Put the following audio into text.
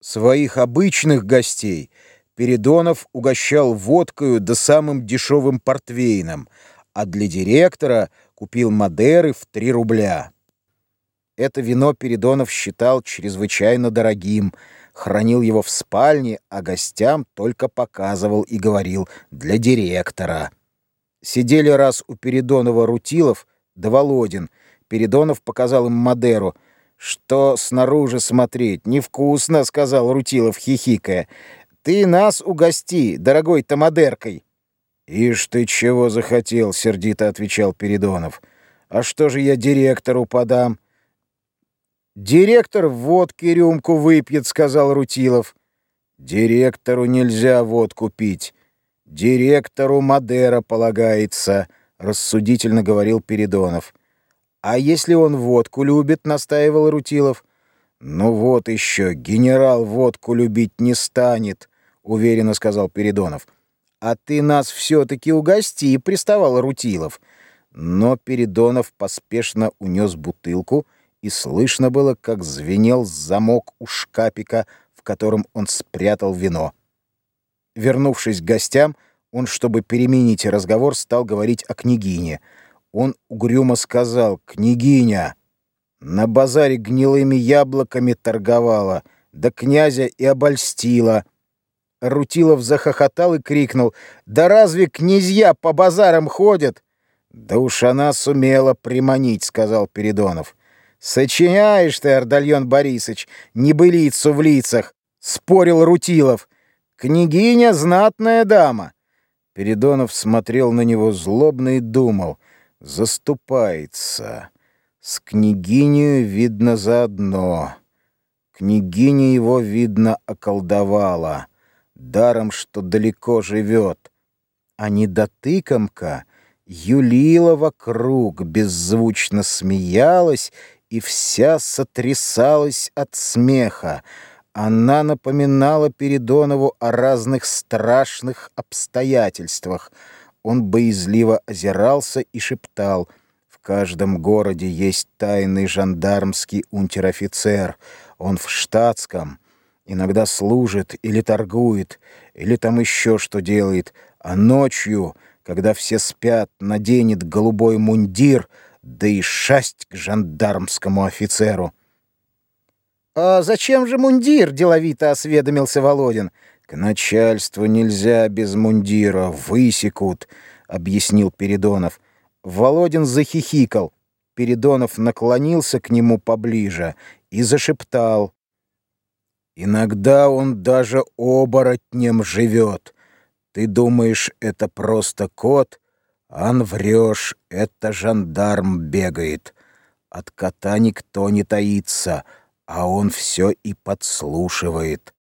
Своих обычных гостей Передонов угощал водкою да самым дешевым портвейном, а для директора купил Мадеры в три рубля. Это вино Передонов считал чрезвычайно дорогим, хранил его в спальне, а гостям только показывал и говорил «для директора». Сидели раз у Передонова Рутилов да Володин. Передонов показал им Мадеру — «Что снаружи смотреть? Невкусно», — сказал Рутилов, хихикая. «Ты нас угости, дорогой тамадеркой». «Ишь ты чего захотел», — сердито отвечал Передонов. «А что же я директору подам?» «Директор водки рюмку выпьет», — сказал Рутилов. «Директору нельзя водку пить. Директору Мадера полагается», — рассудительно говорил Передонов. «А если он водку любит?» — настаивал Рутилов. «Ну вот еще, генерал водку любить не станет», — уверенно сказал Передонов. «А ты нас все-таки угости», — приставал Рутилов. Но Передонов поспешно унес бутылку, и слышно было, как звенел замок у шкапика, в котором он спрятал вино. Вернувшись к гостям, он, чтобы переменить разговор, стал говорить о княгине — он угрюмо сказал, «Княгиня, на базаре гнилыми яблоками торговала, да князя и обольстила». Рутилов захохотал и крикнул, «Да разве князья по базарам ходят?» «Да уж она сумела приманить», — сказал Передонов. «Сочиняешь ты, Ардальон Борисович, небылицу в лицах», — спорил Рутилов. «Княгиня — знатная дама». Передонов смотрел на него злобно и думал — заступается. С княгиней видно заодно. Княгиня его, видно, околдовала, даром, что далеко живет. А недотыкомка юлила вокруг, беззвучно смеялась и вся сотрясалась от смеха. Она напоминала Передонову о разных страшных обстоятельствах — он боязливо озирался и шептал. «В каждом городе есть тайный жандармский унтер-офицер. Он в штатском. Иногда служит или торгует, или там еще что делает. А ночью, когда все спят, наденет голубой мундир, да и шасть к жандармскому офицеру». «А зачем же мундир?» — деловито осведомился Володин. «К начальству нельзя без мундира, высекут», — объяснил Передонов. Володин захихикал. Передонов наклонился к нему поближе и зашептал. «Иногда он даже оборотнем живет. Ты думаешь, это просто кот? Ан врешь, это жандарм бегает. От кота никто не таится, а он все и подслушивает».